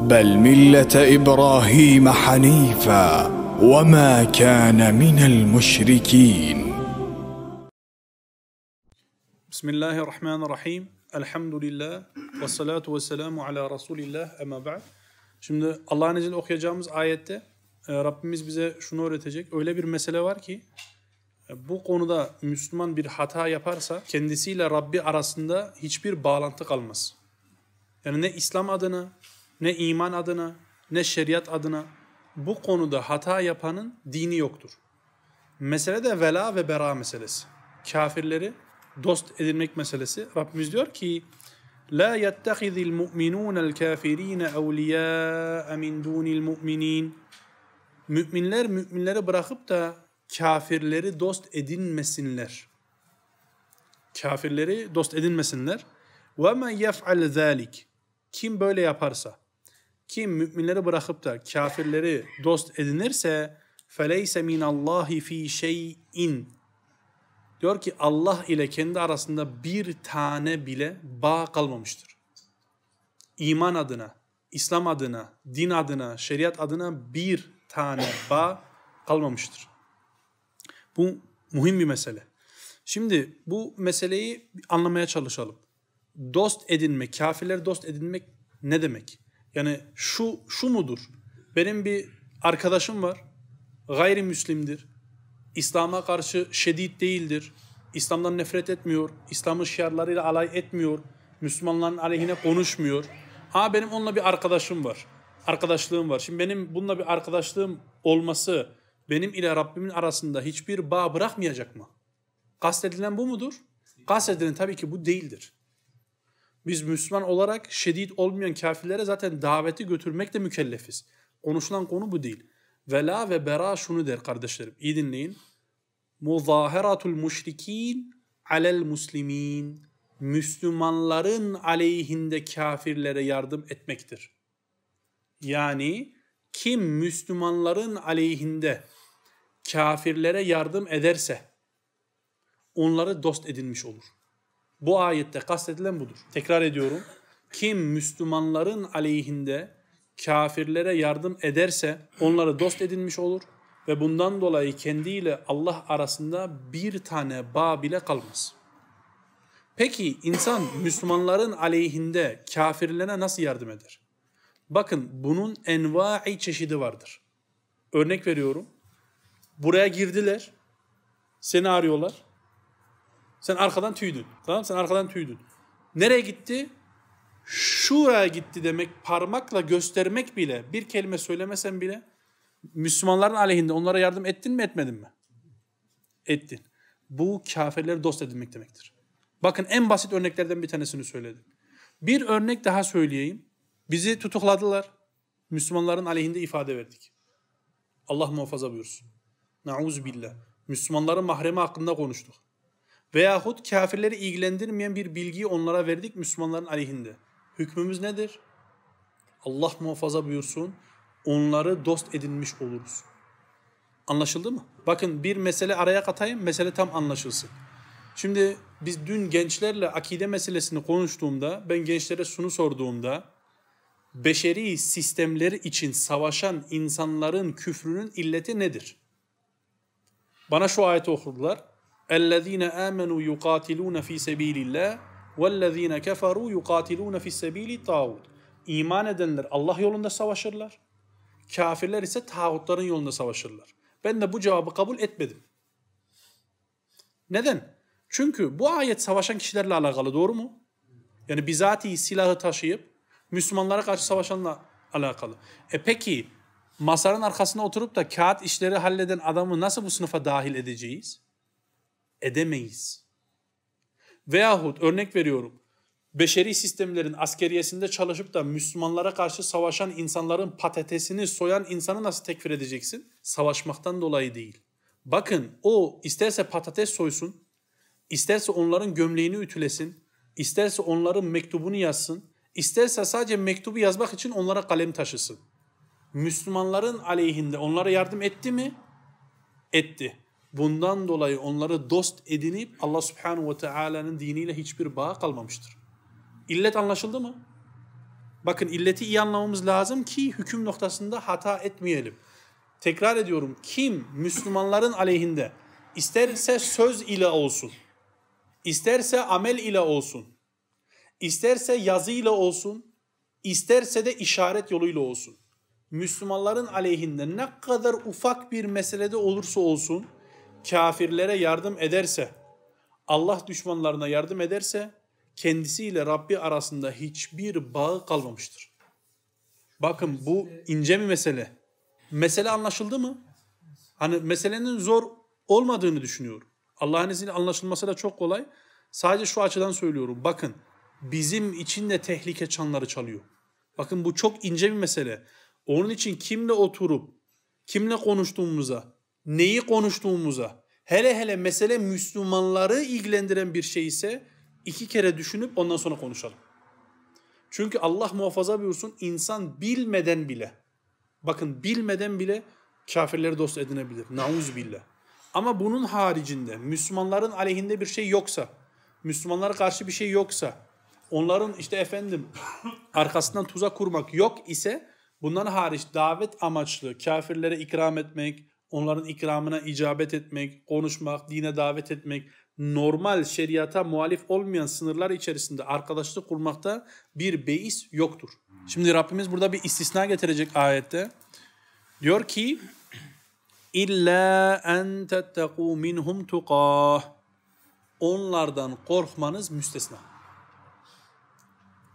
بل مله ابراهيم حنيفا وما كان من المشركين Bismillahirrahmanirrahim. Elhamdülillah. Ve salatu ve selamu ala Resulillah. Ama ba'd. Şimdi Allah'ın izniyle okuyacağımız ayette e, Rabbimiz bize şunu öğretecek. Öyle bir mesele var ki e, bu konuda Müslüman bir hata yaparsa kendisiyle Rabbi arasında hiçbir bağlantı kalmaz. Yani ne İslam adına, ne iman adına, ne şeriat adına bu konuda hata yapanın dini yoktur. Mesele de vela ve bera meselesi. Kafirleri dost edinmek meselesi. Rabbimiz diyor ki La yettehizil mu'minûnel kafirîne evliyâe min dûnil mu'minîn Müminler müminleri bırakıp da kafirleri dost edinmesinler. Kafirleri dost edinmesinler. Ve men yef'al zâlik Kim böyle yaparsa, kim müminleri bırakıp da kafirleri dost edinirse feleyse minallahi fi şey'in Diyor ki Allah ile kendi arasında bir tane bile bağ kalmamıştır. İman adına, İslam adına, din adına, şeriat adına bir tane bağ kalmamıştır. Bu mühim bir mesele. Şimdi bu meseleyi anlamaya çalışalım. Dost edinmek, kafirleri dost edinmek ne demek? Yani şu şu mudur? Benim bir arkadaşım var, gayrimüslimdir, İslam'a karşı şiddet değildir. İslam'dan nefret etmiyor. İslam'ın şiarlarıyla alay etmiyor. Müslümanların aleyhine konuşmuyor. Ha benim onunla bir arkadaşım var. Arkadaşlığım var. Şimdi benim bununla bir arkadaşlığım olması benim ile Rabbimin arasında hiçbir bağ bırakmayacak mı? Kastedilen bu mudur? Kastedilen tabii ki bu değildir. Biz Müslüman olarak şiddet olmayan kafirlere zaten daveti götürmekle mükellefiz. Konuşulan konu bu değil. Vela ve bera şunu der kardeşlerim. İyi dinleyin. Muzaheratul müşrikin alel muslimin. Müslümanların aleyhinde kafirlere yardım etmektir. Yani kim Müslümanların aleyhinde kafirlere yardım ederse onları dost edinmiş olur. Bu ayette kastedilen budur. Tekrar ediyorum. Kim Müslümanların aleyhinde kafirlere yardım ederse onları dost edinmiş olur ve bundan dolayı kendiyle Allah arasında bir tane bağ bile kalmaz. Peki insan Müslümanların aleyhinde kafirlere nasıl yardım eder? Bakın bunun envai çeşidi vardır. Örnek veriyorum. Buraya girdiler. Seni arıyorlar. Sen arkadan tüydün. Tamam Sen arkadan tüydün. Nereye gitti? şuraya gitti demek parmakla göstermek bile bir kelime söylemesen bile Müslümanların aleyhinde onlara yardım ettin mi etmedin mi? Ettin. Bu kafirleri dost edinmek demektir. Bakın en basit örneklerden bir tanesini söyledim. Bir örnek daha söyleyeyim. Bizi tutukladılar. Müslümanların aleyhinde ifade verdik. Allah muhafaza buyursun. Nauzu billah. Müslümanların mahremi hakkında konuştuk. Veyahut kafirleri ilgilendirmeyen bir bilgiyi onlara verdik Müslümanların aleyhinde. Hükmümüz nedir? Allah muhafaza buyursun. Onları dost edinmiş oluruz. Anlaşıldı mı? Bakın bir mesele araya katayım, mesele tam anlaşılsın. Şimdi biz dün gençlerle akide meselesini konuştuğumda, ben gençlere şunu sorduğumda, beşeri sistemleri için savaşan insanların küfrünün illeti nedir? Bana şu ayeti okudular. اَلَّذ۪ينَ آمَنُوا يُقَاتِلُونَ ف۪ي سَب۪يلِ اللّٰهِ وَالَّذ۪ينَ كَفَرُوا يُقَاتِلُونَ فِي السَّب۪يلِ تَاغُوتِ İman edenler Allah yolunda savaşırlar. Kafirler ise tağutların yolunda savaşırlar. Ben de bu cevabı kabul etmedim. Neden? Çünkü bu ayet savaşan kişilerle alakalı doğru mu? Yani bizatihi silahı taşıyıp Müslümanlara karşı savaşanla alakalı. E peki masanın arkasına oturup da kağıt işleri halleden adamı nasıl bu sınıfa dahil edeceğiz? Edemeyiz. Veyahut örnek veriyorum. Beşeri sistemlerin askeriyesinde çalışıp da Müslümanlara karşı savaşan insanların patatesini soyan insanı nasıl tekfir edeceksin? Savaşmaktan dolayı değil. Bakın o isterse patates soysun, isterse onların gömleğini ütülesin, isterse onların mektubunu yazsın, isterse sadece mektubu yazmak için onlara kalem taşısın. Müslümanların aleyhinde onlara yardım etti mi? Etti. Bundan dolayı onları dost edinip Allah subhanahu ve teala'nın diniyle hiçbir bağ kalmamıştır. İllet anlaşıldı mı? Bakın illeti iyi anlamamız lazım ki hüküm noktasında hata etmeyelim. Tekrar ediyorum kim Müslümanların aleyhinde isterse söz ile olsun, isterse amel ile olsun, isterse yazı ile olsun, isterse de işaret yoluyla olsun. Müslümanların aleyhinde ne kadar ufak bir meselede olursa olsun kafirlere yardım ederse, Allah düşmanlarına yardım ederse kendisiyle Rabbi arasında hiçbir bağı kalmamıştır. Bakın bu ince bir mesele. Mesele anlaşıldı mı? Hani meselenin zor olmadığını düşünüyorum. Allah'ın izniyle anlaşılması da çok kolay. Sadece şu açıdan söylüyorum. Bakın bizim için de tehlike çanları çalıyor. Bakın bu çok ince bir mesele. Onun için kimle oturup, kimle konuştuğumuza, neyi konuştuğumuza, hele hele mesele Müslümanları ilgilendiren bir şey ise iki kere düşünüp ondan sonra konuşalım. Çünkü Allah muhafaza buyursun insan bilmeden bile, bakın bilmeden bile kafirleri dost edinebilir. Nauz billah. Ama bunun haricinde Müslümanların aleyhinde bir şey yoksa, Müslümanlara karşı bir şey yoksa, onların işte efendim arkasından tuzak kurmak yok ise bundan hariç davet amaçlı kafirlere ikram etmek, onların ikramına icabet etmek, konuşmak, dine davet etmek, normal şeriata muhalif olmayan sınırlar içerisinde arkadaşlık kurmakta bir beis yoktur. Şimdi Rabbimiz burada bir istisna getirecek ayette. Diyor ki İlla en tettekû minhum tuqah. Onlardan korkmanız müstesna.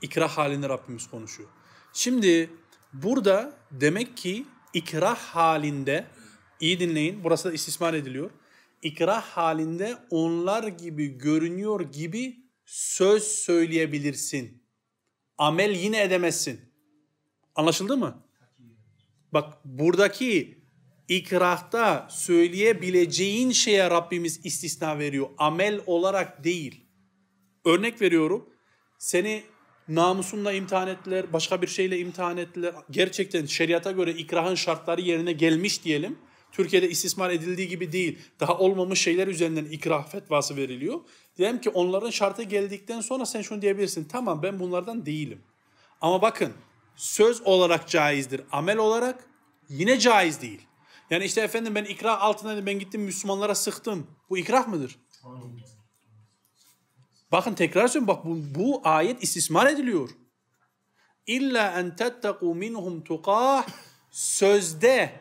İkrah halini Rabbimiz konuşuyor. Şimdi burada demek ki ikrah halinde iyi dinleyin burası da istismar ediliyor. İkrah halinde onlar gibi görünüyor gibi söz söyleyebilirsin. Amel yine edemezsin. Anlaşıldı mı? Bak buradaki ikrahta söyleyebileceğin şeye Rabbimiz istisna veriyor. Amel olarak değil. Örnek veriyorum. Seni namusunla imtihan ettiler, başka bir şeyle imtihan ettiler. Gerçekten şeriata göre ikrahın şartları yerine gelmiş diyelim. Türkiye'de istismar edildiği gibi değil. Daha olmamış şeyler üzerinden ikrah fetvası veriliyor. Diyelim ki onların şartı geldikten sonra sen şunu diyebilirsin. Tamam ben bunlardan değilim. Ama bakın söz olarak caizdir. Amel olarak yine caiz değil. Yani işte efendim ben ikrah altında ben gittim Müslümanlara sıktım. Bu ikrah mıdır? Bakın tekrar söylüyorum bak bu, bu ayet istismar ediliyor. İlla en tettekû minhum tukah sözde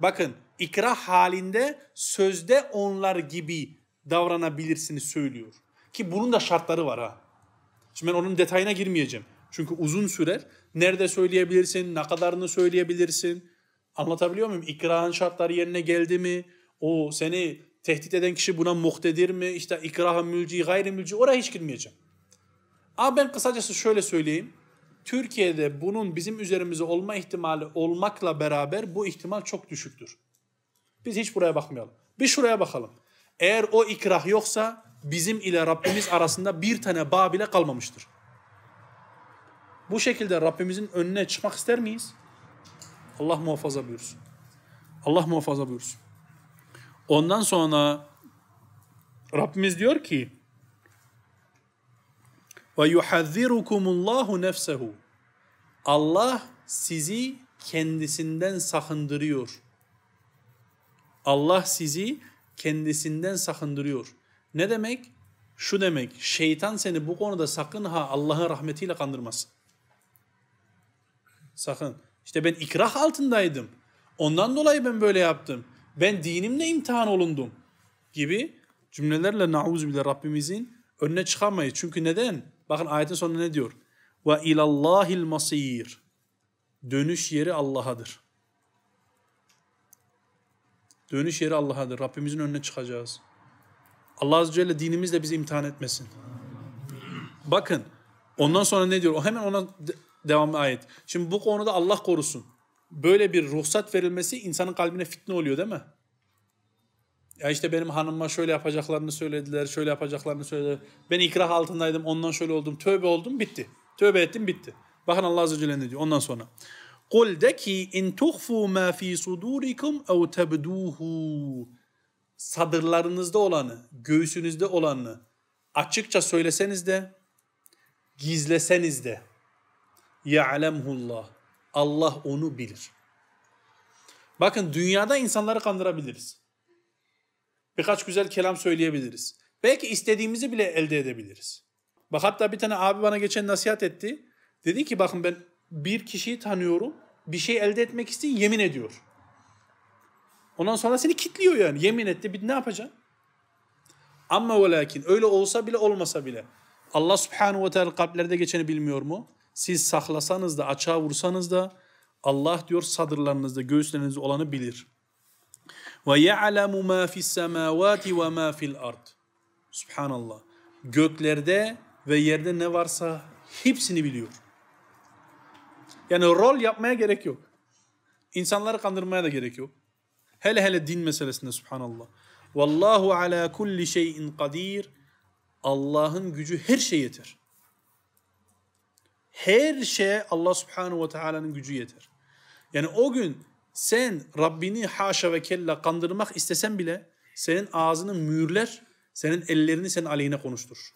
bakın ikrah halinde sözde onlar gibi davranabilirsiniz söylüyor. Ki bunun da şartları var ha. Şimdi ben onun detayına girmeyeceğim. Çünkü uzun sürer. Nerede söyleyebilirsin, ne kadarını söyleyebilirsin. Anlatabiliyor muyum? İkrahın şartları yerine geldi mi? O seni tehdit eden kişi buna muhtedir mi? İşte ikrahı mülci, gayrimülci oraya hiç girmeyeceğim. Ama ben kısacası şöyle söyleyeyim. Türkiye'de bunun bizim üzerimize olma ihtimali olmakla beraber bu ihtimal çok düşüktür. Biz hiç buraya bakmayalım. Bir şuraya bakalım. Eğer o ikrah yoksa bizim ile Rabbimiz arasında bir tane bağ bile kalmamıştır. Bu şekilde Rabbimizin önüne çıkmak ister miyiz? Allah muhafaza buyursun. Allah muhafaza buyursun. Ondan sonra Rabbimiz diyor ki ve yuhazzirukumullahu nefsehu. Allah sizi kendisinden sakındırıyor. Allah sizi kendisinden sakındırıyor. Ne demek? Şu demek, şeytan seni bu konuda sakın ha Allah'ın rahmetiyle kandırmasın. Sakın. İşte ben ikrah altındaydım. Ondan dolayı ben böyle yaptım. Ben dinimle imtihan olundum gibi cümlelerle nauz bile Rabbimizin önüne çıkamayız. Çünkü neden? Bakın ayetin sonunda ne diyor? Ve ilallahil masir. Dönüş yeri Allah'adır. Dönüş yeri Allah'adır. Rabbimizin önüne çıkacağız. Allah Azze ve Celle dinimizle bizi imtihan etmesin. Bakın ondan sonra ne diyor? O hemen ona de- devamlı ayet. Şimdi bu konuda Allah korusun. Böyle bir ruhsat verilmesi insanın kalbine fitne oluyor değil mi? Ya işte benim hanıma şöyle yapacaklarını söylediler, şöyle yapacaklarını söylediler. Ben ikrah altındaydım, ondan şöyle oldum, tövbe oldum, bitti. Tövbe ettim, bitti. Bakın Allah Azze ve Celle ne diyor ondan sonra. Kul de ki in tuhfu ma fi sudurikum ev tebduhu. Sadırlarınızda olanı, göğsünüzde olanı açıkça söyleseniz de, gizleseniz de. ya'lemhullah. Allah onu bilir. Bakın dünyada insanları kandırabiliriz. Birkaç güzel kelam söyleyebiliriz. Belki istediğimizi bile elde edebiliriz. Bak hatta bir tane abi bana geçen nasihat etti. Dedi ki bakın ben bir kişiyi tanıyorum. Bir şey elde etmek için yemin ediyor. Ondan sonra seni kitliyor yani. Yemin etti. Bir ne yapacaksın? Ama ve lakin öyle olsa bile olmasa bile Allah subhanahu ve teala kalplerde geçeni bilmiyor mu? Siz saklasanız da açığa vursanız da Allah diyor sadırlarınızda göğüslerinizde olanı bilir. Ve ya'lemu ma fis semavati ve ma fil ard. Subhanallah. Göklerde ve yerde ne varsa hepsini biliyor. Yani rol yapmaya gerek yok. İnsanları kandırmaya da gerek yok. Hele hele din meselesinde subhanallah. Vallahu ala kulli şeyin kadir. Allah'ın gücü her şeye yeter. Her şeye Allah subhanahu ve teala'nın gücü yeter. Yani o gün sen Rabbini haşa ve kella kandırmak istesen bile senin ağzını mühürler, senin ellerini senin aleyhine konuşturur.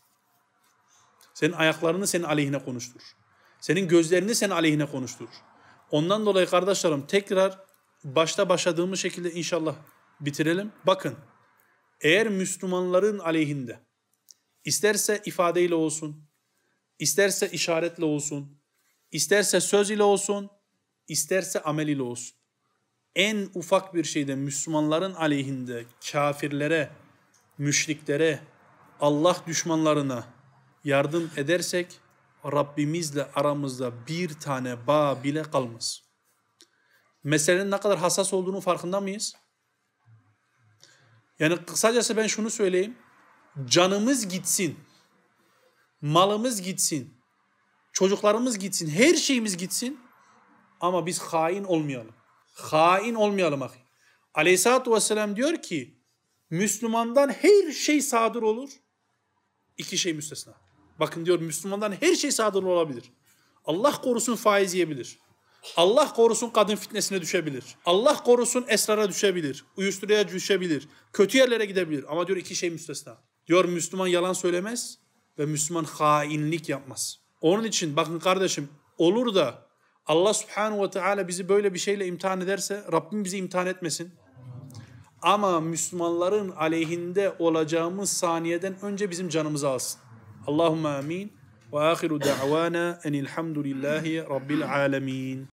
Senin ayaklarını senin aleyhine konuşturur. Senin gözlerini senin aleyhine konuşturur. Ondan dolayı kardeşlerim tekrar başta başladığımız şekilde inşallah bitirelim. Bakın eğer Müslümanların aleyhinde isterse ifadeyle olsun, isterse işaretle olsun, isterse söz ile olsun, isterse amel ile olsun. En ufak bir şeyde Müslümanların aleyhinde kafirlere, müşriklere, Allah düşmanlarına yardım edersek Rabbimizle aramızda bir tane bağ bile kalmaz. Meselenin ne kadar hassas olduğunu farkında mıyız? Yani kısacası ben şunu söyleyeyim. Canımız gitsin. Malımız gitsin. Çocuklarımız gitsin. Her şeyimiz gitsin. Ama biz hain olmayalım. Hain olmayalım ahi. Aleyhisselatü Vesselam diyor ki Müslümandan her şey sadır olur. İki şey müstesna. Bakın diyor Müslümandan her şey sadır olabilir. Allah korusun faiz yiyebilir. Allah korusun kadın fitnesine düşebilir. Allah korusun esrara düşebilir. Uyuşturucuya düşebilir. Kötü yerlere gidebilir. Ama diyor iki şey müstesna. Diyor Müslüman yalan söylemez ve Müslüman hainlik yapmaz. Onun için bakın kardeşim olur da Allah subhanahu ve teala bizi böyle bir şeyle imtihan ederse Rabbim bizi imtihan etmesin. Ama Müslümanların aleyhinde olacağımız saniyeden önce bizim canımızı alsın. اللهم آمين. وآخر دعوانا أن الحمد لله رب العالمين.